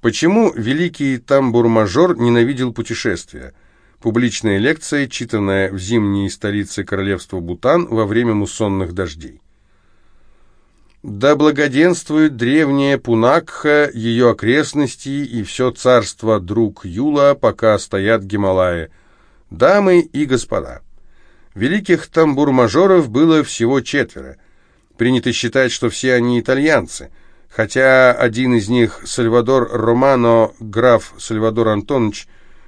Почему великий тамбур-мажор ненавидел путешествия? Публичная лекция, читанная в зимней столице королевства Бутан во время муссонных дождей. Да благоденствует древняя Пунакха, ее окрестности и все царство друг Юла, пока стоят Гималаи. Дамы и господа, великих тамбур-мажоров было всего четверо. Принято считать, что все они итальянцы, хотя один из них, Сальвадор Романо, граф Сальвадор Антонович,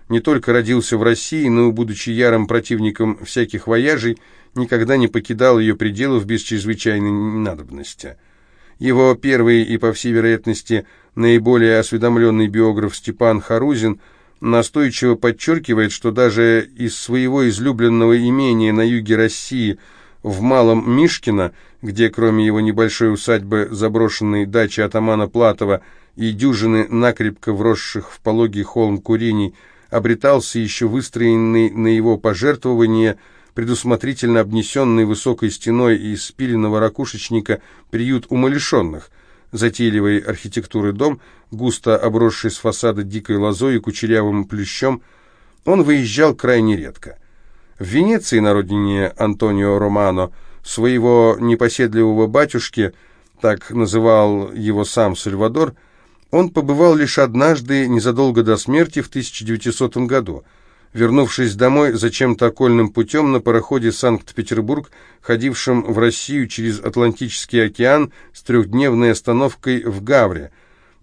не только родился в России, но будучи ярым противником всяких вояжей, никогда не покидал ее пределов без чрезвычайной надобности. Его первый и, по всей вероятности, наиболее осведомленный биограф Степан Харузин настойчиво подчеркивает, что даже из своего излюбленного имения на юге России в Малом Мишкино, где кроме его небольшой усадьбы, заброшенной дачи атамана Платова и дюжины накрепко вросших в пологий холм курений, обретался еще выстроенный на его пожертвование – предусмотрительно обнесенный высокой стеной из спиленного ракушечника приют умалишенных, затейливой архитектуры дом, густо обросший с фасада дикой лозой и кучерявым плющом, он выезжал крайне редко. В Венеции, на родине Антонио Романо, своего непоседливого батюшки, так называл его сам Сальвадор, он побывал лишь однажды, незадолго до смерти, в 1900 году – вернувшись домой зачем-то окольным путем на пароходе «Санкт-Петербург», ходившем в Россию через Атлантический океан с трехдневной остановкой в Гавре.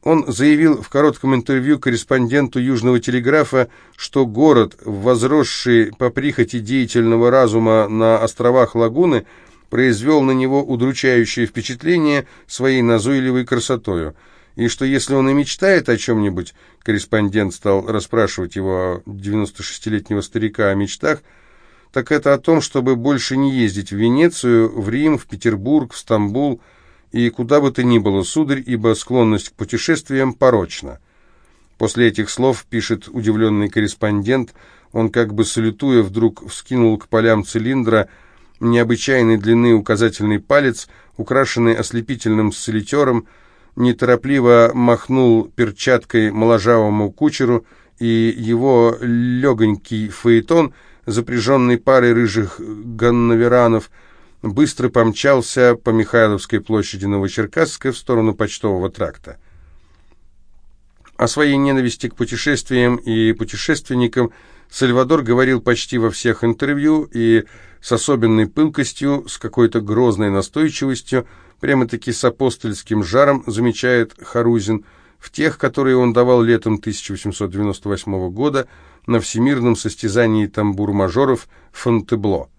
Он заявил в коротком интервью корреспонденту Южного телеграфа, что город, возросший по прихоти деятельного разума на островах Лагуны, произвел на него удручающее впечатление своей назойливой красотою – и что если он и мечтает о чем-нибудь, корреспондент стал расспрашивать его, 96-летнего старика, о мечтах, так это о том, чтобы больше не ездить в Венецию, в Рим, в Петербург, в Стамбул и куда бы то ни было, сударь, ибо склонность к путешествиям порочна. После этих слов, пишет удивленный корреспондент, он как бы салютуя вдруг вскинул к полям цилиндра необычайной длины указательный палец, украшенный ослепительным солитером, неторопливо махнул перчаткой моложавому кучеру, и его легонький фаэтон, запряженный парой рыжих ганноверанов, быстро помчался по Михайловской площади Новочеркасской в сторону почтового тракта. О своей ненависти к путешествиям и путешественникам Сальвадор говорил почти во всех интервью и с особенной пылкостью, с какой-то грозной настойчивостью, прямо-таки с апостольским жаром, замечает Харузин, в тех, которые он давал летом 1898 года на всемирном состязании тамбур-мажоров Фонтебло.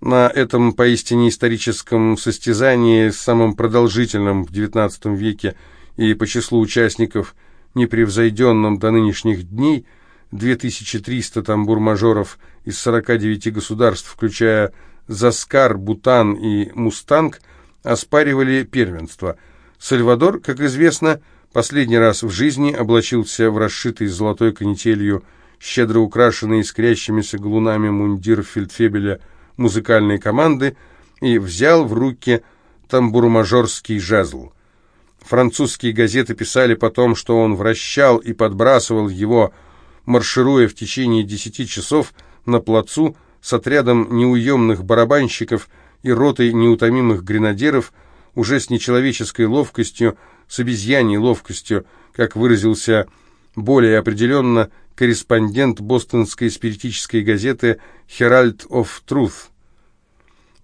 На этом поистине историческом состязании, самым продолжительном в XIX веке и по числу участников непревзойденном до нынешних дней, 2300 тамбур-мажоров из 49 государств, включая Заскар, Бутан и Мустанг – оспаривали первенство. Сальвадор, как известно, последний раз в жизни облачился в расшитый золотой канителью, щедро украшенный искрящимися галунами мундир фельдфебеля музыкальной команды и взял в руки тамбурмажорский жезл. Французские газеты писали потом, что он вращал и подбрасывал его, маршируя в течение десяти часов на плацу с отрядом неуемных барабанщиков – и ротой неутомимых гренадеров уже с нечеловеческой ловкостью, с обезьяньей ловкостью, как выразился более определенно корреспондент бостонской спиритической газеты «Herald of Truth».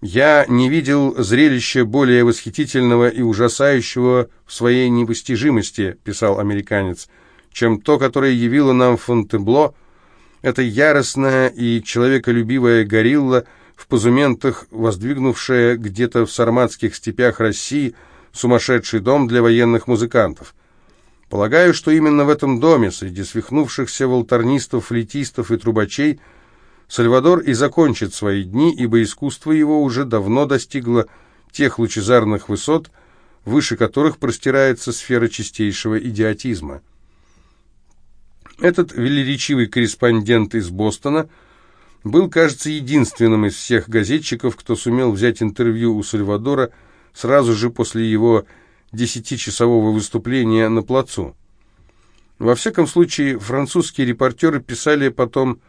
«Я не видел зрелища более восхитительного и ужасающего в своей непостижимости», — писал американец, «чем то, которое явило нам Фонтебло. Это яростная и человеколюбивая горилла — в позументах, воздвигнувшая где-то в сарматских степях России сумасшедший дом для военных музыкантов. Полагаю, что именно в этом доме, среди свихнувшихся волторнистов, флейтистов и трубачей, Сальвадор и закончит свои дни, ибо искусство его уже давно достигло тех лучезарных высот, выше которых простирается сфера чистейшего идиотизма. Этот велеречивый корреспондент из Бостона – был, кажется, единственным из всех газетчиков, кто сумел взять интервью у Сальвадора сразу же после его десятичасового выступления на плацу. Во всяком случае, французские репортеры писали потом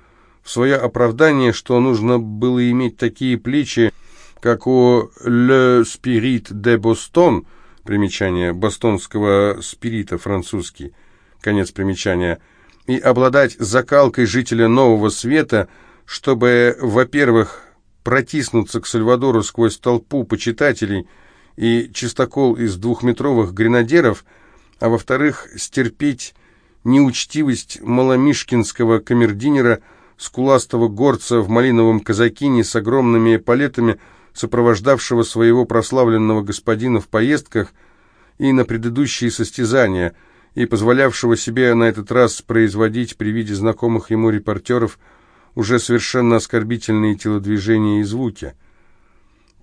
в свое оправдание, что нужно было иметь такие плечи, как у «Le Spirit de Boston», примечание бостонского спирита французский, конец примечания, и обладать закалкой жителя Нового Света, чтобы, во-первых, протиснуться к Сальвадору сквозь толпу почитателей и чистокол из двухметровых гренадеров, а во-вторых, стерпеть неучтивость маломишкинского камердинера скуластого горца в малиновом казакине с огромными палетами, сопровождавшего своего прославленного господина в поездках и на предыдущие состязания, и позволявшего себе на этот раз производить при виде знакомых ему репортеров уже совершенно оскорбительные телодвижения и звуки.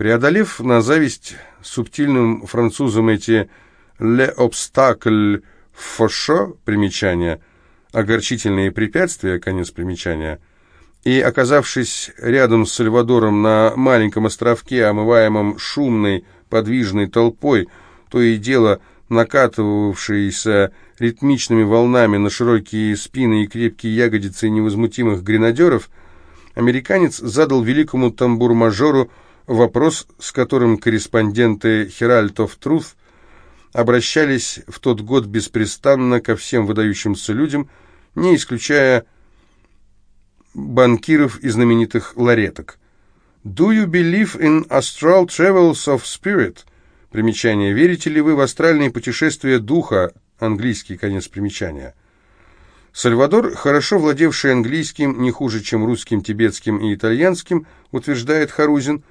Преодолев на зависть субтильным французам эти «le obstacle фошо» примечания, огорчительные препятствия, конец примечания – и, оказавшись рядом с Сальвадором на маленьком островке, омываемом шумной, подвижной толпой, то и дело накатывавшейся ритмичными волнами на широкие спины и крепкие ягодицы невозмутимых гренадеров, американец задал великому тамбур-мажору вопрос, с которым корреспонденты «Herald of Truth» обращались в тот год беспрестанно ко всем выдающимся людям, не исключая банкиров и знаменитых лареток. «Do you believe in astral travels of spirit?» Примечание. «Верите ли вы в астральные путешествия духа?» Английский конец примечания. Сальвадор, хорошо владевший английским, не хуже, чем русским, тибетским и итальянским, утверждает Харузин,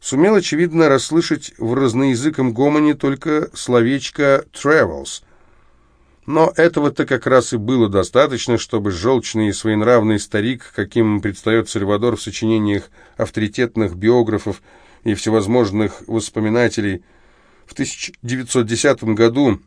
сумел, очевидно, расслышать в разноязыком гомоне только словечко «travels», но этого-то как раз и было достаточно, чтобы желчный и своенравный старик, каким предстает Сальвадор в сочинениях авторитетных биографов и всевозможных воспоминателей, в 1910 году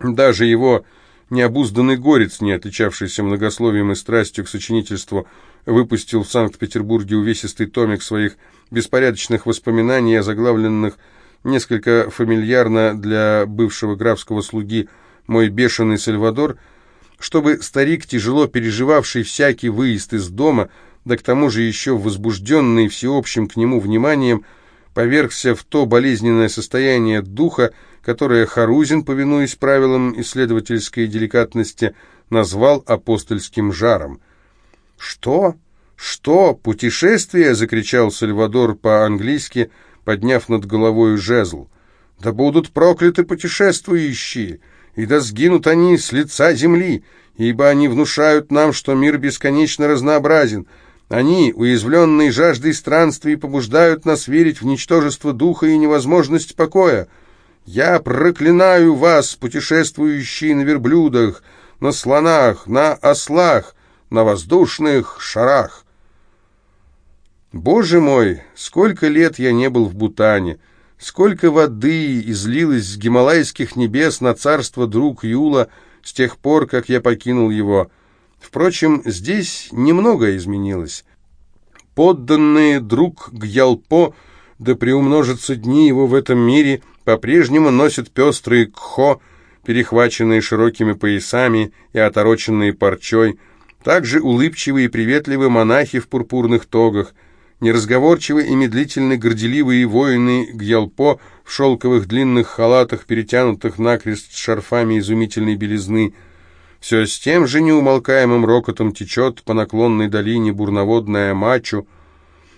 даже его необузданный горец, не отличавшийся многословием и страстью к сочинительству, выпустил в Санкт-Петербурге увесистый томик своих беспорядочных воспоминаний, озаглавленных несколько фамильярно для бывшего графского слуги мой бешеный Сальвадор, чтобы старик, тяжело переживавший всякий выезд из дома, да к тому же еще возбужденный всеобщим к нему вниманием, повергся в то болезненное состояние духа, которое Харузин, повинуясь правилам исследовательской деликатности, назвал апостольским жаром. «Что? Что? Путешествие?» — закричал Сальвадор по-английски, подняв над головой жезл. «Да будут прокляты путешествующие!» и да сгинут они с лица земли, ибо они внушают нам, что мир бесконечно разнообразен. Они, уязвленные жаждой странствий, побуждают нас верить в ничтожество духа и невозможность покоя. Я проклинаю вас, путешествующие на верблюдах, на слонах, на ослах, на воздушных шарах. Боже мой, сколько лет я не был в Бутане!» Сколько воды излилось с гималайских небес на царство друг Юла с тех пор, как я покинул его. Впрочем, здесь немного изменилось. Подданные друг Гьялпо, да приумножатся дни его в этом мире, по-прежнему носят пестрые кхо, перехваченные широкими поясами и отороченные парчой, также улыбчивые и приветливые монахи в пурпурных тогах, Неразговорчивые и медлительные горделивые воины Гьялпо в шелковых длинных халатах, перетянутых накрест шарфами изумительной белизны. Все с тем же неумолкаемым рокотом течет по наклонной долине бурноводная мачу,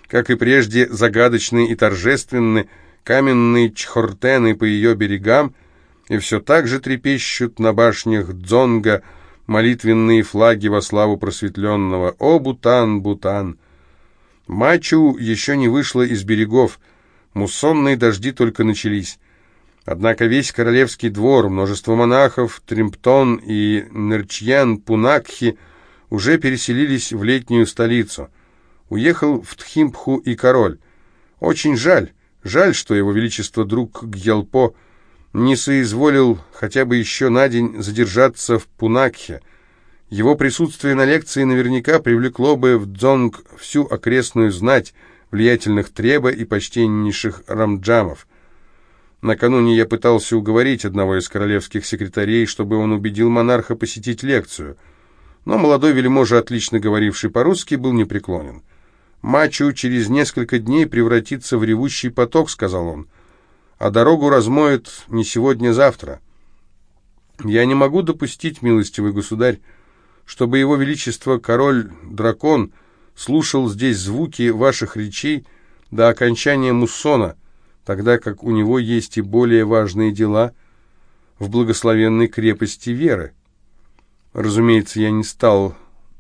как и прежде загадочные и торжественны каменные чхортены по ее берегам, и все так же трепещут на башнях Дзонга молитвенные флаги во славу просветленного. О, Бутан, Бутан! Мачу еще не вышла из берегов, муссонные дожди только начались. Однако весь королевский двор, множество монахов, Тримптон и Нерчьян Пунакхи уже переселились в летнюю столицу. Уехал в Тхимпху и король. Очень жаль, жаль, что его величество друг Гьялпо не соизволил хотя бы еще на день задержаться в Пунакхе, его присутствие на лекции наверняка привлекло бы в Дзонг всю окрестную знать влиятельных Треба и почтеннейших Рамджамов. Накануне я пытался уговорить одного из королевских секретарей, чтобы он убедил монарха посетить лекцию. Но молодой вельможа, отлично говоривший по-русски, был непреклонен. «Мачу через несколько дней превратится в ревущий поток», — сказал он, — «а дорогу размоет не сегодня-завтра». «Я не могу допустить, милостивый государь, чтобы его величество король-дракон слушал здесь звуки ваших речей до окончания муссона, тогда как у него есть и более важные дела в благословенной крепости веры. Разумеется, я не стал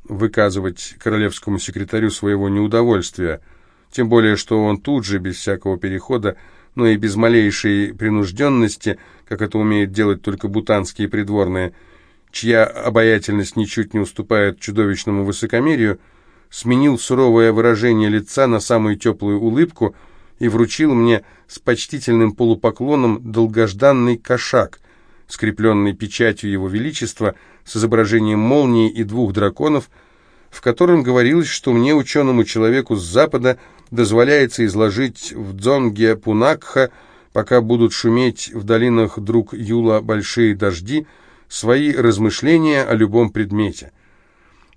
выказывать королевскому секретарю своего неудовольствия, тем более, что он тут же, без всякого перехода, но и без малейшей принужденности, как это умеют делать только бутанские придворные, чья обаятельность ничуть не уступает чудовищному высокомерию, сменил суровое выражение лица на самую теплую улыбку и вручил мне с почтительным полупоклоном долгожданный кошак, скрепленный печатью Его Величества с изображением молнии и двух драконов, в котором говорилось, что мне, ученому человеку с Запада, дозволяется изложить в Дзонге Пунакха, пока будут шуметь в долинах друг Юла большие дожди, свои размышления о любом предмете.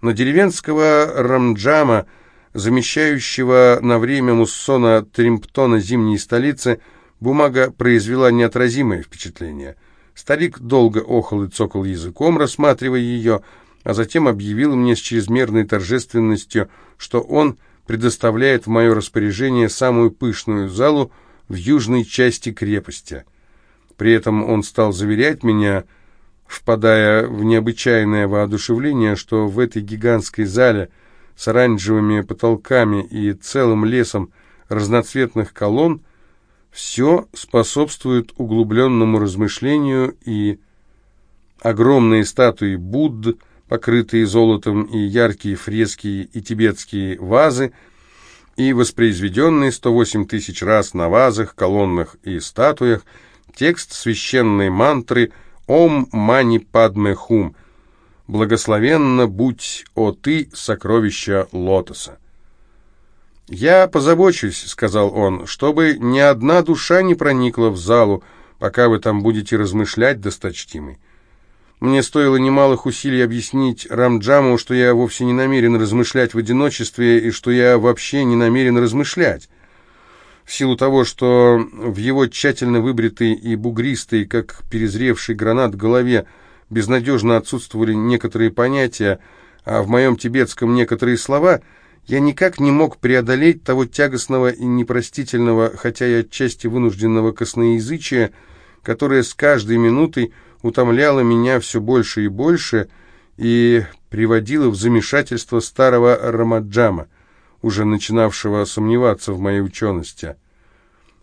На деревенского рамджама, замещающего на время муссона Тримптона зимней столицы, бумага произвела неотразимое впечатление. Старик долго охал и цокал языком, рассматривая ее, а затем объявил мне с чрезмерной торжественностью, что он предоставляет в мое распоряжение самую пышную залу в южной части крепости. При этом он стал заверять меня, впадая в необычайное воодушевление, что в этой гигантской зале с оранжевыми потолками и целым лесом разноцветных колонн все способствует углубленному размышлению и огромные статуи Будд, покрытые золотом и яркие фрески и тибетские вазы, и воспроизведенные 108 тысяч раз на вазах, колоннах и статуях текст священной мантры – Ом мани падме хум. Благословенно будь, о ты, сокровища лотоса. «Я позабочусь», — сказал он, — «чтобы ни одна душа не проникла в залу, пока вы там будете размышлять, досточтимый». Мне стоило немалых усилий объяснить Рамджаму, что я вовсе не намерен размышлять в одиночестве и что я вообще не намерен размышлять в силу того, что в его тщательно выбритой и бугристой, как перезревший гранат, голове безнадежно отсутствовали некоторые понятия, а в моем тибетском некоторые слова, я никак не мог преодолеть того тягостного и непростительного, хотя и отчасти вынужденного косноязычия, которое с каждой минутой утомляло меня все больше и больше и приводило в замешательство старого Рамаджама уже начинавшего сомневаться в моей учености.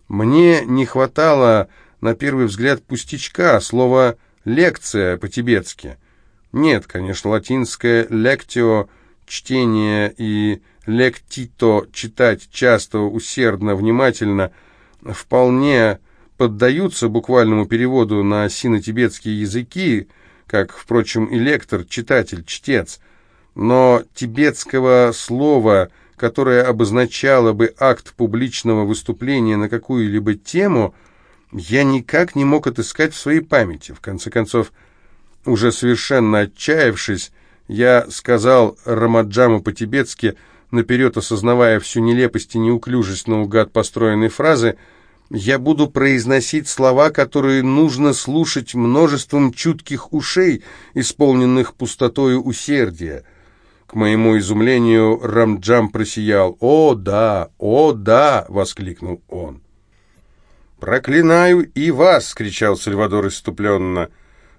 Мне не хватало, на первый взгляд, пустячка, слова «лекция» по-тибетски. Нет, конечно, латинское «лектио» — чтение и «лектито» — читать часто, усердно, внимательно, вполне поддаются буквальному переводу на сино-тибетские языки, как, впрочем, и лектор, читатель, чтец. Но тибетского слова — которое обозначало бы акт публичного выступления на какую-либо тему, я никак не мог отыскать в своей памяти. В конце концов, уже совершенно отчаявшись, я сказал Рамаджаму по-тибетски, наперед осознавая всю нелепость и неуклюжесть наугад построенной фразы, я буду произносить слова, которые нужно слушать множеством чутких ушей, исполненных пустотою усердия. К моему изумлению Рамджам просиял. «О, да! О, да!» — воскликнул он. «Проклинаю и вас!» — кричал Сальвадор иступленно.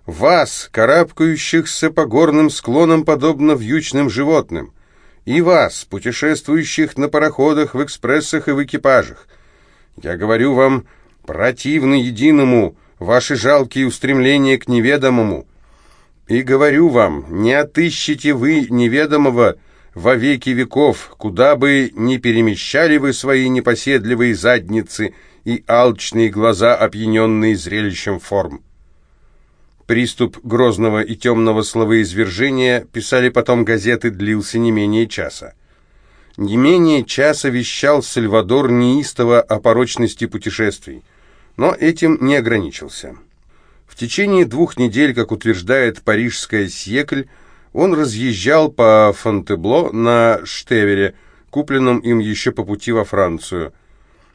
«Вас, карабкающихся по горным склонам, подобно вьючным животным! И вас, путешествующих на пароходах, в экспрессах и в экипажах! Я говорю вам, противны единому ваши жалкие устремления к неведомому!» И говорю вам, не отыщете вы неведомого во веки веков, куда бы ни перемещали вы свои непоседливые задницы и алчные глаза, опьяненные зрелищем форм. Приступ грозного и темного словоизвержения, писали потом газеты, длился не менее часа. Не менее часа вещал Сальвадор неистово о порочности путешествий. Но этим не ограничился. В течение двух недель, как утверждает парижская Сьекль, он разъезжал по Фонтебло на Штевере, купленном им еще по пути во Францию.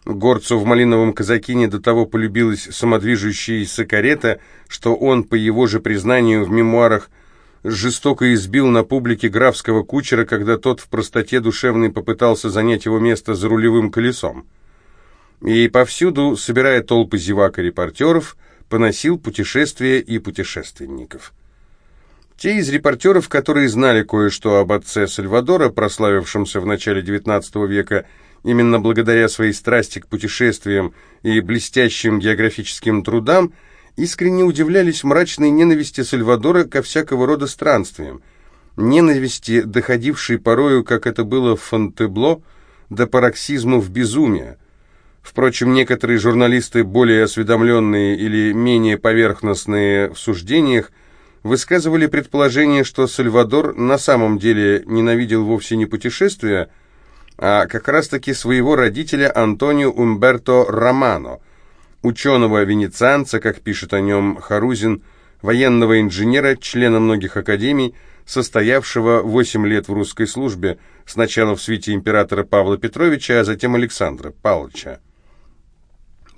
Горцу в малиновом казакине до того полюбилась самодвижущаяся карета, что он, по его же признанию в мемуарах, жестоко избил на публике графского кучера, когда тот в простоте душевной попытался занять его место за рулевым колесом. И повсюду, собирая толпы зевак и репортеров, поносил путешествия и путешественников. Те из репортеров, которые знали кое-что об отце Сальвадора, прославившемся в начале XIX века именно благодаря своей страсти к путешествиям и блестящим географическим трудам, искренне удивлялись мрачной ненависти Сальвадора ко всякого рода странствиям, ненависти, доходившей порою, как это было в Фонтебло, до пароксизмов безумия. Впрочем, некоторые журналисты, более осведомленные или менее поверхностные в суждениях, высказывали предположение, что Сальвадор на самом деле ненавидел вовсе не путешествия, а как раз-таки своего родителя Антонио Умберто Романо – ученого-венецианца, как пишет о нем Харузин, военного инженера, члена многих академий, состоявшего 8 лет в русской службе, сначала в свите императора Павла Петровича, а затем Александра Павловича.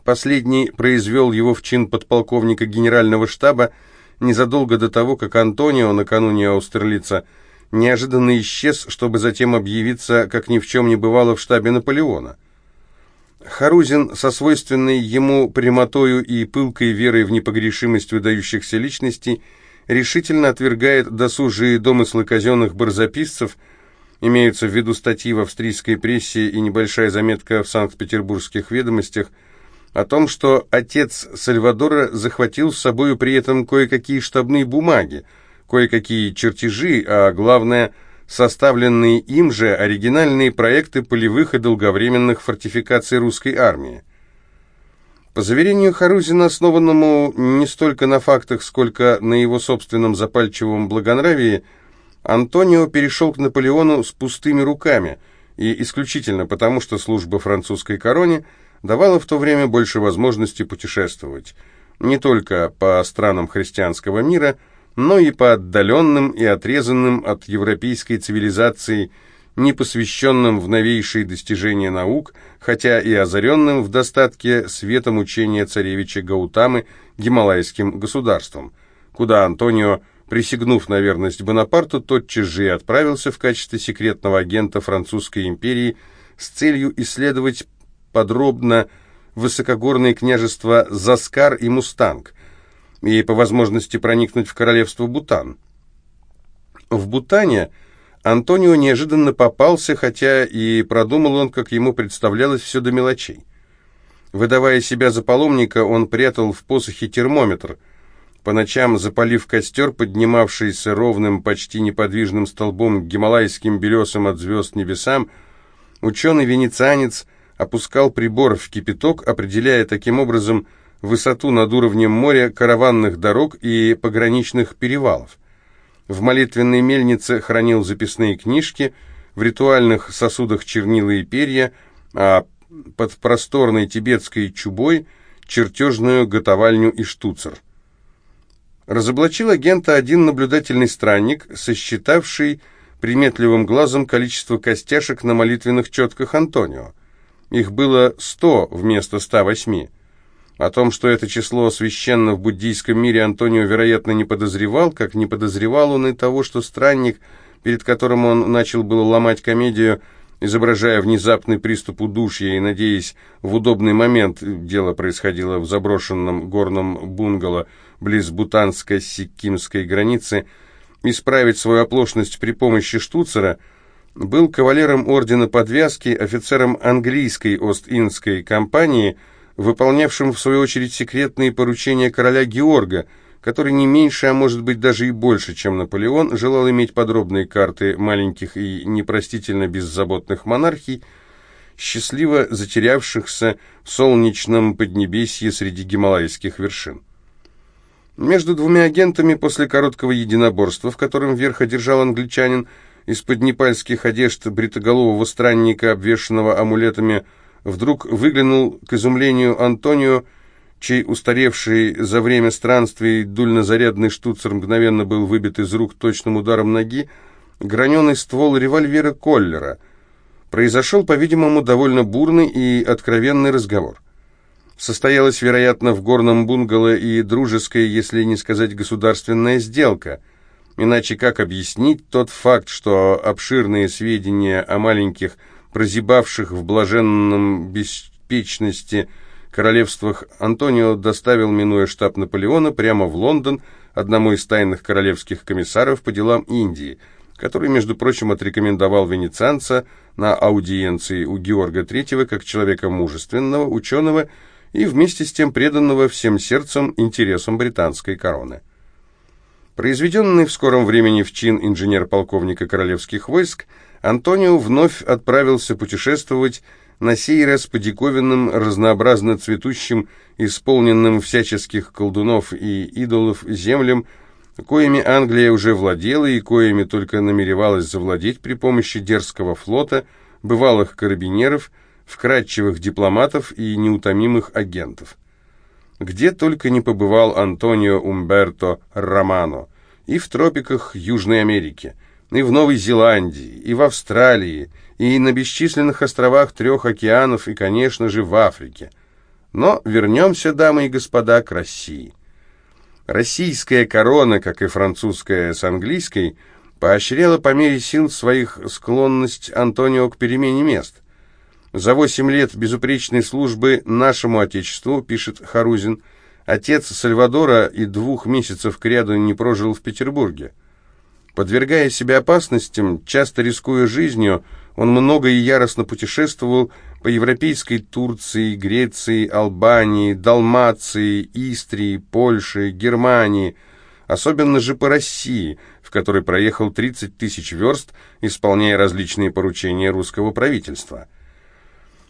Последний произвел его в чин подполковника генерального штаба незадолго до того, как Антонио, накануне Аустерлица, неожиданно исчез, чтобы затем объявиться, как ни в чем не бывало, в штабе Наполеона. Харузин со свойственной ему прямотою и пылкой верой в непогрешимость выдающихся личностей решительно отвергает досужие домыслы казенных барзаписцев, имеются в виду статьи в австрийской прессе и небольшая заметка в Санкт-Петербургских ведомостях, о том, что отец Сальвадора захватил с собой при этом кое-какие штабные бумаги, кое-какие чертежи, а главное – составленные им же оригинальные проекты полевых и долговременных фортификаций русской армии. По заверению Харузина, основанному не столько на фактах, сколько на его собственном запальчивом благонравии, Антонио перешел к Наполеону с пустыми руками, и исключительно потому, что служба французской короне давала в то время больше возможностей путешествовать, не только по странам христианского мира, но и по отдаленным и отрезанным от европейской цивилизации, не посвященным в новейшие достижения наук, хотя и озаренным в достатке светом учения царевича Гаутамы гималайским государством, куда Антонио, присягнув на верность Бонапарту, тотчас же и отправился в качестве секретного агента французской империи с целью исследовать подробно высокогорные княжества Заскар и Мустанг, и по возможности проникнуть в королевство Бутан. В Бутане Антонио неожиданно попался, хотя и продумал он, как ему представлялось, все до мелочей. Выдавая себя за паломника, он прятал в посохе термометр. По ночам, запалив костер, поднимавшийся ровным, почти неподвижным столбом к гималайским белесым от звезд небесам, ученый-венецианец опускал прибор в кипяток, определяя таким образом, высоту над уровнем моря караванных дорог и пограничных перевалов. В молитвенной мельнице хранил записные книжки, в ритуальных сосудах чернила и перья, а под просторной тибетской чубой чертежную готовальню и штуцер. Разоблачил агента один наблюдательный странник, сосчитавший приметливым глазом количество костяшек на молитвенных четках Антонио. Их было сто вместо ста восьми. О том, что это число священно в буддийском мире, Антонио, вероятно, не подозревал, как не подозревал он и того, что странник, перед которым он начал было ломать комедию, изображая внезапный приступ удушья и надеясь в удобный момент, дело происходило в заброшенном горном бунгало близ бутанско-сиккимской границы, исправить свою оплошность при помощи штуцера, был кавалером ордена подвязки, офицером английской Ост-Индской компании – выполнявшим в свою очередь секретные поручения короля Георга, который не меньше, а может быть даже и больше, чем Наполеон, желал иметь подробные карты маленьких и непростительно беззаботных монархий, счастливо затерявшихся в солнечном поднебесье среди гималайских вершин. Между двумя агентами после короткого единоборства, в котором верх одержал англичанин, из-под непальских одежд бритоголового странника, обвешанного амулетами, вдруг выглянул к изумлению Антонио чей устаревший за время странствий дульнозарядный штуцер мгновенно был выбит из рук точным ударом ноги, граненый ствол револьвера Коллера. Произошел, по-видимому, довольно бурный и откровенный разговор. Состоялась, вероятно, в горном бунгало и дружеская, если не сказать государственная сделка. Иначе как объяснить тот факт, что обширные сведения о маленьких, прозябавших в блаженном беспечности королевствах Антонио доставил, минуя штаб Наполеона, прямо в Лондон, одному из тайных королевских комиссаров по делам Индии, который, между прочим, отрекомендовал венецианца на аудиенции у Георга III как человека мужественного, ученого и вместе с тем преданного всем сердцем интересам британской короны. Произведенный в скором времени в чин инженер-полковника королевских войск, Антонио вновь отправился путешествовать на сей раз по диковинным, разнообразно цветущим, исполненным всяческих колдунов и идолов землям, коими Англия уже владела и коими только намеревалась завладеть при помощи дерзкого флота, бывалых карабинеров, вкрадчивых дипломатов и неутомимых агентов. Где только не побывал Антонио Умберто Романо, и в тропиках Южной Америки, и в Новой Зеландии, и в Австралии, и на бесчисленных островах трех океанов, и, конечно же, в Африке. Но вернемся, дамы и господа, к России. Российская корона, как и французская с английской, поощряла по мере сил своих склонность Антонио к перемене мест. За восемь лет безупречной службы нашему Отечеству, пишет Харузин, отец Сальвадора и двух месяцев кряду не прожил в Петербурге. Подвергая себя опасностям, часто рискуя жизнью, он много и яростно путешествовал по европейской Турции, Греции, Албании, Далмации, Истрии, Польше, Германии, особенно же по России, в которой проехал 30 тысяч верст, исполняя различные поручения русского правительства.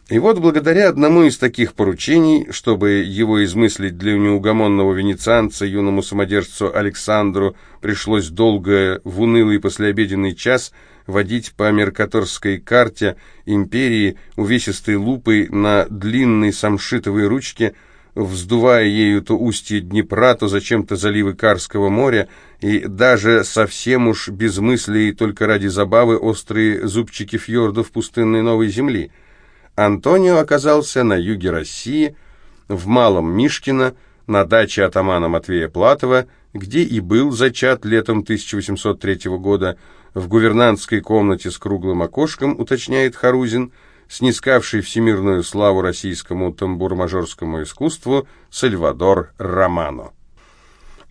И вот благодаря одному из таких поручений, чтобы его измыслить для неугомонного венецианца, юному самодержцу Александру, пришлось долго в унылый послеобеденный час водить по меркаторской карте империи увесистой лупой на длинной самшитовой ручке, вздувая ею то устье Днепра, то зачем-то заливы Карского моря, и даже совсем уж без мыслей только ради забавы острые зубчики фьордов пустынной новой земли – Антонио оказался на юге России, в Малом Мишкино, на даче атамана Матвея Платова, где и был зачат летом 1803 года, в гувернантской комнате с круглым окошком, уточняет Харузин, снискавший всемирную славу российскому тамбур-мажорскому искусству Сальвадор Романо.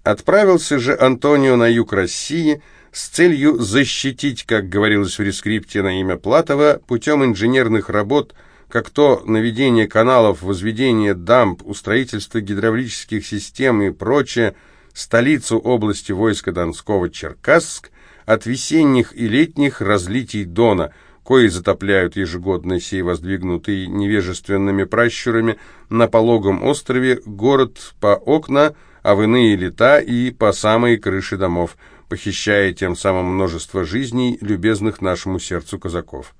Отправился же Антонио на юг России с целью защитить, как говорилось в рескрипте на имя Платова, путем инженерных работ – как то наведение каналов, возведение дамб, устроительство гидравлических систем и прочее, столицу области войска Донского Черкасск от весенних и летних разлитий Дона, кои затопляют ежегодно сей воздвигнутый невежественными пращурами на пологом острове город по окна, а в иные лета и по самые крыши домов, похищая тем самым множество жизней, любезных нашему сердцу казаков.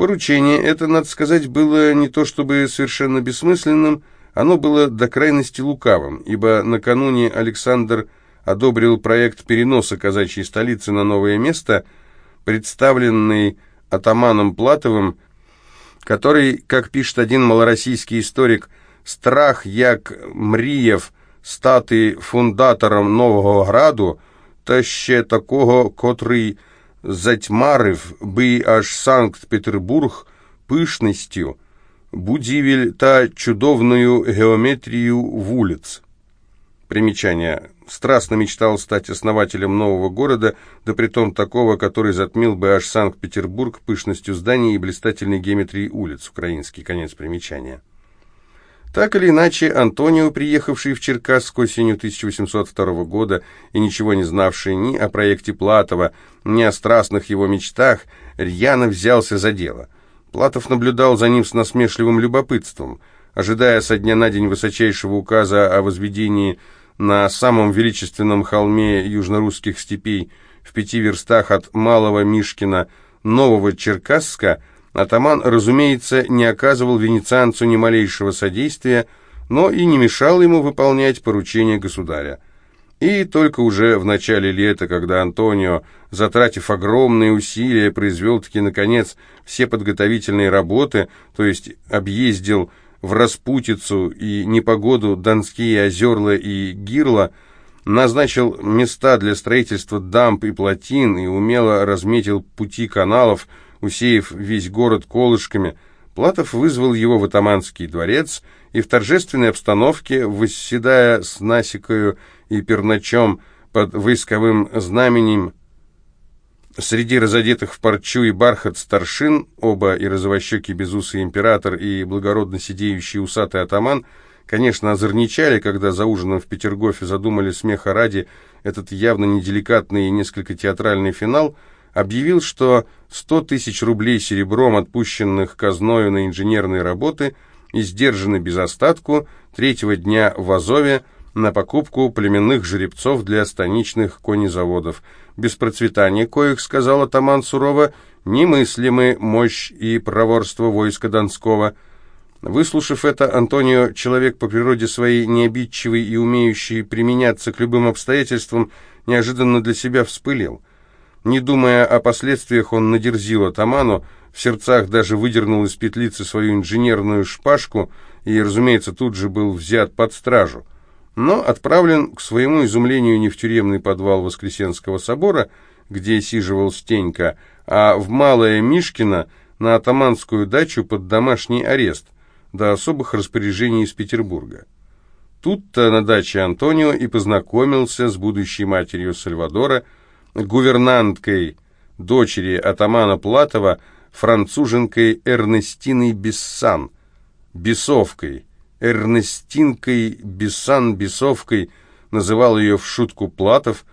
Поручение это, надо сказать, было не то чтобы совершенно бессмысленным, оно было до крайности лукавым, ибо накануне Александр одобрил проект переноса казачьей столицы на новое место, представленный атаманом Платовым, который, как пишет один малороссийский историк, страх як Мрієв стати фундатором Нового Граду, та такого, котрий затьмарив би аж Санкт-Петербург пишністю, будівель та чудовною геометрию вулиц. Примечание. Страстно мечтал стать основателем нового города, да притом такого, который затмил бы аж Санкт-Петербург пышностью зданий и блистательной геометрией улиц. Украинский конец примечания. Так или иначе, Антонио, приехавший в Черкасск осенью 1802 года и ничего не знавший ни о проекте Платова, ни о страстных его мечтах, рьяно взялся за дело. Платов наблюдал за ним с насмешливым любопытством, ожидая со дня на день высочайшего указа о возведении на самом величественном холме южнорусских степей в пяти верстах от Малого Мишкина Нового Черкасска – Атаман, разумеется, не оказывал венецианцу ни малейшего содействия, но и не мешал ему выполнять поручения государя. И только уже в начале лета, когда Антонио, затратив огромные усилия, произвел-таки, наконец, все подготовительные работы, то есть объездил в распутицу и непогоду Донские озерла и Гирла, назначил места для строительства дамб и плотин и умело разметил пути каналов, усеяв весь город колышками, Платов вызвал его в атаманский дворец и в торжественной обстановке, восседая с Насикою и Перначом под войсковым знаменем, среди разодетых в парчу и бархат старшин, оба и розовощекий безусый император и благородно сидеющий усатый атаман, конечно, озорничали, когда за ужином в Петергофе задумали смеха ради этот явно неделикатный и несколько театральный финал, объявил, что 100 тысяч рублей серебром, отпущенных казною на инженерные работы, издержаны без остатку третьего дня в Азове, на покупку племенных жеребцов для станичных конезаводов. Без процветания коих, сказал атаман сурово, немыслимы мощь и проворство войска Донского. Выслушав это, Антонио, человек по природе своей необидчивый и умеющий применяться к любым обстоятельствам, неожиданно для себя вспылил. Не думая о последствиях, он надерзил атаману, в сердцах даже выдернул из петлицы свою инженерную шпажку и, разумеется, тут же был взят под стражу но отправлен, к своему изумлению, не в тюремный подвал Воскресенского собора, где сиживал Стенька, а в Малое Мишкино на атаманскую дачу под домашний арест, до особых распоряжений из Петербурга. Тут-то на даче Антонио и познакомился с будущей матерью Сальвадора, гувернанткой, дочери атамана Платова, француженкой Эрнестиной Бессан, бесовкой – Эрнестинкой Бессан-Бесовкой называл ее в шутку Платов,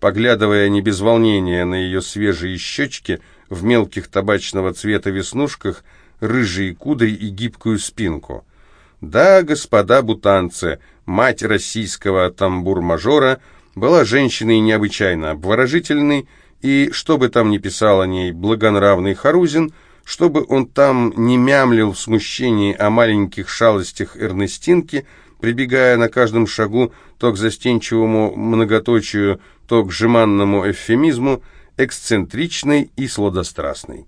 поглядывая не без волнения на ее свежие щечки в мелких табачного цвета веснушках, рыжие кудри и гибкую спинку. Да, господа бутанцы, мать российского тамбур-мажора была женщиной необычайно обворожительной, и, что бы там ни писал о ней благонравный Харузин, чтобы он там не мямлил в смущении о маленьких шалостях Эрнестинки, прибегая на каждом шагу то к застенчивому многоточию, то к жеманному эвфемизму, эксцентричный и сладострастный.